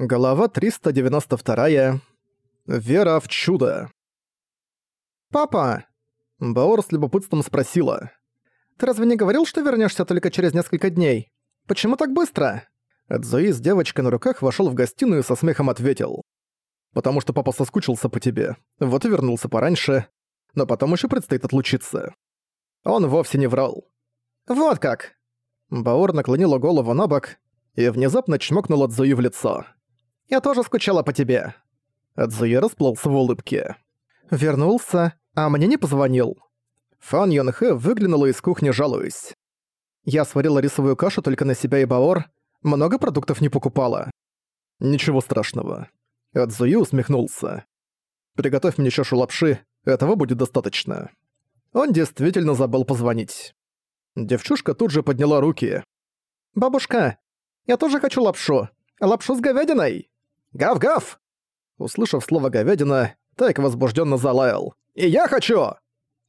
Глава 392. Вера в чудо. «Папа!» Баор с любопытством спросила. «Ты разве не говорил, что вернешься только через несколько дней? Почему так быстро?» Эдзуи с девочкой на руках вошел в гостиную и со смехом ответил. «Потому что папа соскучился по тебе. Вот и вернулся пораньше. Но потом еще предстоит отлучиться». Он вовсе не врал. «Вот как!» Баор наклонила голову на бок и внезапно чмокнула Цзуи в лицо. «Я тоже скучала по тебе». Цзуи расплылся в улыбке. «Вернулся, а мне не позвонил». Фан Йон Хэ выглянула из кухни, жалуясь. «Я сварила рисовую кашу только на себя и Баор, много продуктов не покупала». «Ничего страшного». Цзуи усмехнулся. «Приготовь мне чашу лапши, этого будет достаточно». Он действительно забыл позвонить. Девчушка тут же подняла руки. «Бабушка, я тоже хочу лапшу. Лапшу с говядиной!» «Гав-гав!» Услышав слово «говядина», Тайк возбужденно залаял. «И я хочу!»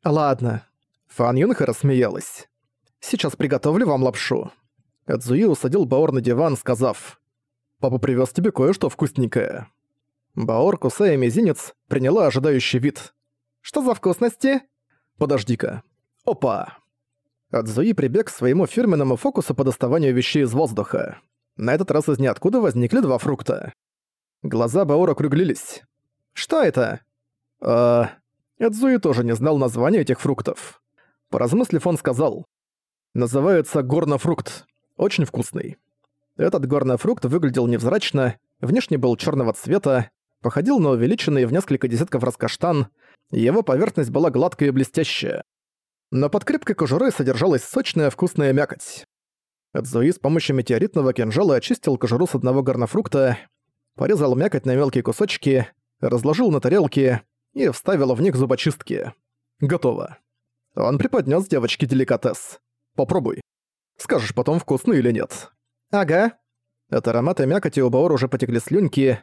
«Ладно». Фан Юнха рассмеялась. «Сейчас приготовлю вам лапшу». Эдзуи усадил Баор на диван, сказав. «Папа привез тебе кое-что вкусненькое». Баор, кусая мизинец, приняла ожидающий вид. «Что за вкусности?» «Подожди-ка». «Опа!» Адзуи прибег к своему фирменному фокусу по доставанию вещей из воздуха. На этот раз из ниоткуда возникли два фрукта. Глаза Баора округлились. «Что это?» «А...» Эдзуи тоже не знал названия этих фруктов. Поразмыслив, он сказал. «Называется горнофрукт. Очень вкусный». Этот горнофрукт выглядел невзрачно, внешне был черного цвета, походил на увеличенный в несколько десятков раскаштан, его поверхность была гладкая и блестящая но под крепкой кожурой содержалась сочная вкусная мякоть. Эдзуи с помощью метеоритного кинжала очистил кожуру с одного горнофрукта, порезал мякоть на мелкие кусочки, разложил на тарелке и вставил в них зубочистки. Готово. Он преподнес девочке деликатес. Попробуй. Скажешь потом, вкусно или нет. Ага. От аромата мякоти у Баор уже потекли слюнки.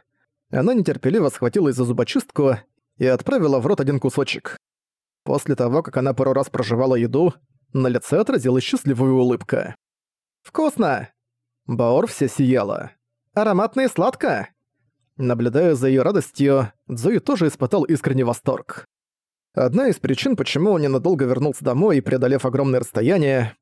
Она нетерпеливо схватилась за зубочистку и отправила в рот один кусочек. После того, как она пару раз проживала еду, на лице отразилась счастливая улыбка. «Вкусно!» Баор вся сияла. «Ароматно и сладко!» Наблюдая за ее радостью, Цзуи тоже испытал искренний восторг. Одна из причин, почему он ненадолго вернулся домой, преодолев огромное расстояние,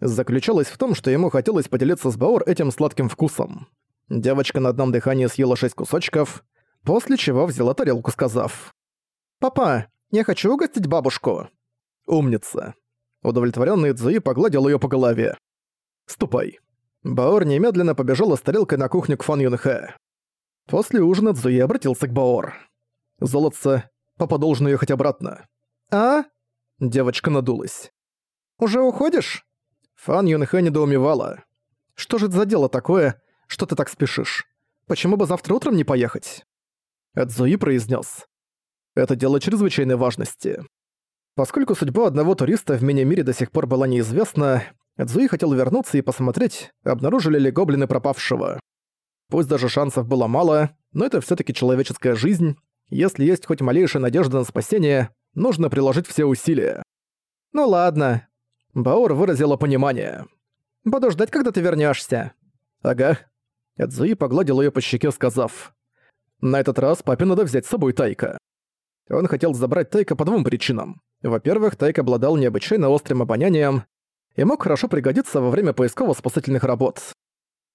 заключалась в том, что ему хотелось поделиться с Баор этим сладким вкусом. Девочка на одном дыхании съела шесть кусочков, после чего взяла тарелку, сказав. «Папа, я хочу угостить бабушку». «Умница». Удовлетворённый Цзуи погладил её по голове. «Ступай». Баор немедленно побежала с тарелкой на кухню к Фан Юнхэ. После ужина Цзуи обратился к Баор. «Золотце, папа должен уехать обратно». «А?» Девочка надулась. «Уже уходишь?» Фан Юнхэ недоумевала. «Что же это за дело такое, что ты так спешишь? Почему бы завтра утром не поехать?» Эдзуи произнес. Это дело чрезвычайной важности. Поскольку судьба одного туриста в мини-мире до сих пор была неизвестна, Цзуи хотел вернуться и посмотреть, обнаружили ли гоблины пропавшего. Пусть даже шансов было мало, но это все таки человеческая жизнь. Если есть хоть малейшая надежда на спасение, нужно приложить все усилия. «Ну ладно». Баор выразила понимание. «Буду ждать, когда ты вернешься. «Ага». Эдзуи погладил ее по щеке, сказав. «На этот раз папе надо взять с собой Тайка». Он хотел забрать Тайка по двум причинам. Во-первых, Тайк обладал необычайно острым обонянием и мог хорошо пригодиться во время поисково-спасательных работ.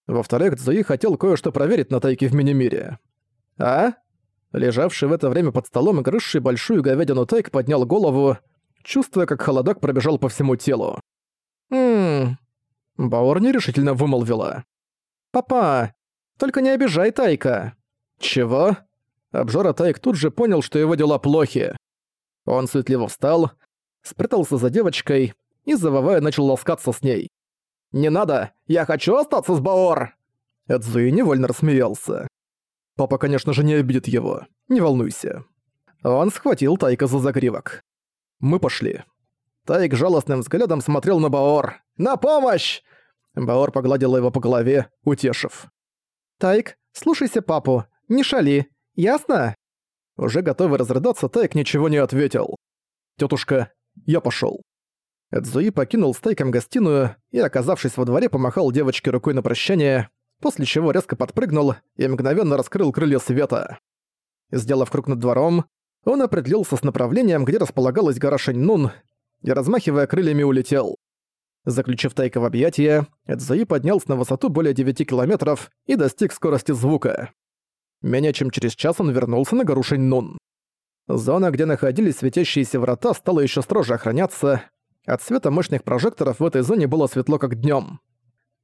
Во-вторых, Цзуи хотел кое-что проверить на Тайке в мини-мире. А? Лежавший в это время под столом и грызший большую говядину Тайк поднял голову, чувствуя, как холодок пробежал по всему телу. «Ммм...» Баор нерешительно вымолвила. «Папа, только не обижай Тайка». «Чего?» Обжора Тайк тут же понял, что его дела плохи. Он суетливо встал, спрятался за девочкой и, завывая, начал ласкаться с ней. «Не надо! Я хочу остаться с Баор!» Эдзуи невольно рассмеялся. Папа, конечно же, не обидит его. Не волнуйся. Он схватил Тайка за загривок. Мы пошли. Тайк жалостным взглядом смотрел на Баор. «На помощь!» Баор погладила его по голове, утешив. «Тайк, слушайся папу, не шали, Ясно?» Уже готовый разрыдаться, Тайк ничего не ответил. «Тётушка, я пошёл». Эдзуи покинул с Тайком гостиную и, оказавшись во дворе, помахал девочке рукой на прощание. после чего резко подпрыгнул и мгновенно раскрыл крылья света. Сделав круг над двором, он определился с направлением, где располагалась гора Шэньнун, и, размахивая крыльями, улетел. Заключив Тайка в объятия, Эдзуи поднялся на высоту более 9 километров и достиг скорости звука. Менее чем через час он вернулся на гору Шэньнун. Зона, где находились светящиеся врата, стала еще строже охраняться. От света мощных прожекторов в этой зоне было светло как днем.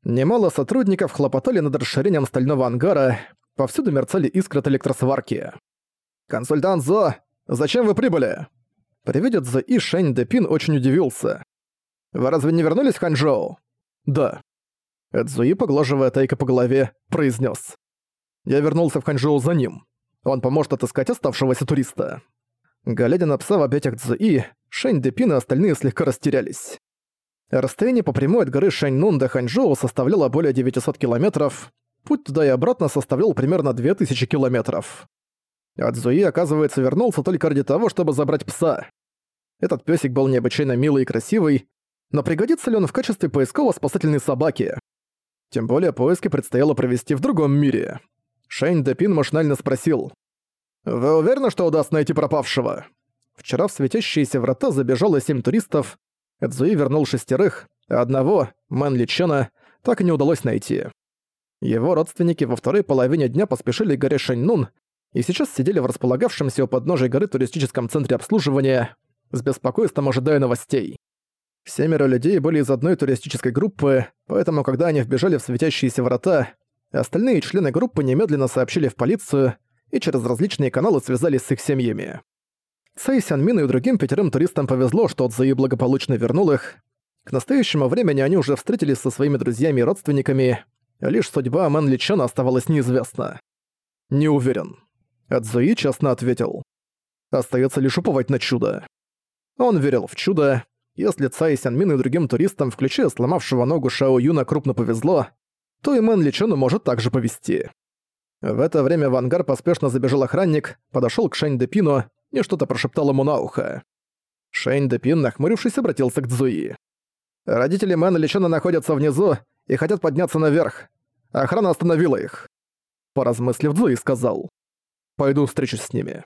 Немало сотрудников хлопотали над расширением стального ангара, повсюду мерцали искры от электросварки. «Консультант Зо, зачем вы прибыли?» При виде Цзэ и Шэнь Депин очень удивился. «Вы разве не вернулись в Ханчжоу?» «Да». Эдзуи, поглаживая Тайка по голове, произнес: «Я вернулся в Ханчжоу за ним. Он поможет отыскать оставшегося туриста». Глядя на пса в объятиях Цзуи, Шэнь Депин и остальные слегка растерялись. Расстояние по прямой от горы Шэньнун до Ханчжоу составляло более 900 километров, путь туда и обратно составлял примерно 2000 километров. А Цзуи, оказывается, вернулся только ради того, чтобы забрать пса. Этот песик был необычайно милый и красивый, но пригодится ли он в качестве поисково-спасательной собаки? Тем более поиски предстояло провести в другом мире. Шейн Депин машинально спросил. «Вы уверены, что удастся найти пропавшего?» Вчера в светящиеся врата забежало семь туристов, Эдзуи вернул шестерых, а одного, Мэн Личена, так и не удалось найти. Его родственники во второй половине дня поспешили к горе Шэньнун и сейчас сидели в располагавшемся у подножия горы туристическом центре обслуживания, с беспокойством ожидая новостей. Семеро людей были из одной туристической группы, поэтому когда они вбежали в светящиеся врата, остальные члены группы немедленно сообщили в полицию и через различные каналы связались с их семьями. Цэй Сянмин и другим пятерым туристам повезло, что Цзэи благополучно вернул их. К настоящему времени они уже встретились со своими друзьями и родственниками, лишь судьба Мэн Личана оставалась неизвестна. «Не уверен», — Цзэи честно ответил. «Остаётся лишь уповать на чудо». Он верил в чудо. Если Цай Сянмин и другим туристам, включая сломавшего ногу Шао Юна, крупно повезло, то и Мэн Личону может также повезти. В это время в ангар поспешно забежал охранник, подошёл к Шэнь Депину и что-то прошептал ему на ухо. Шэнь Депин, нахмурившись, обратился к Цзуи. «Родители Мэна Личона находятся внизу и хотят подняться наверх. Охрана остановила их». Поразмыслив, Цзуи сказал. «Пойду встречусь с ними».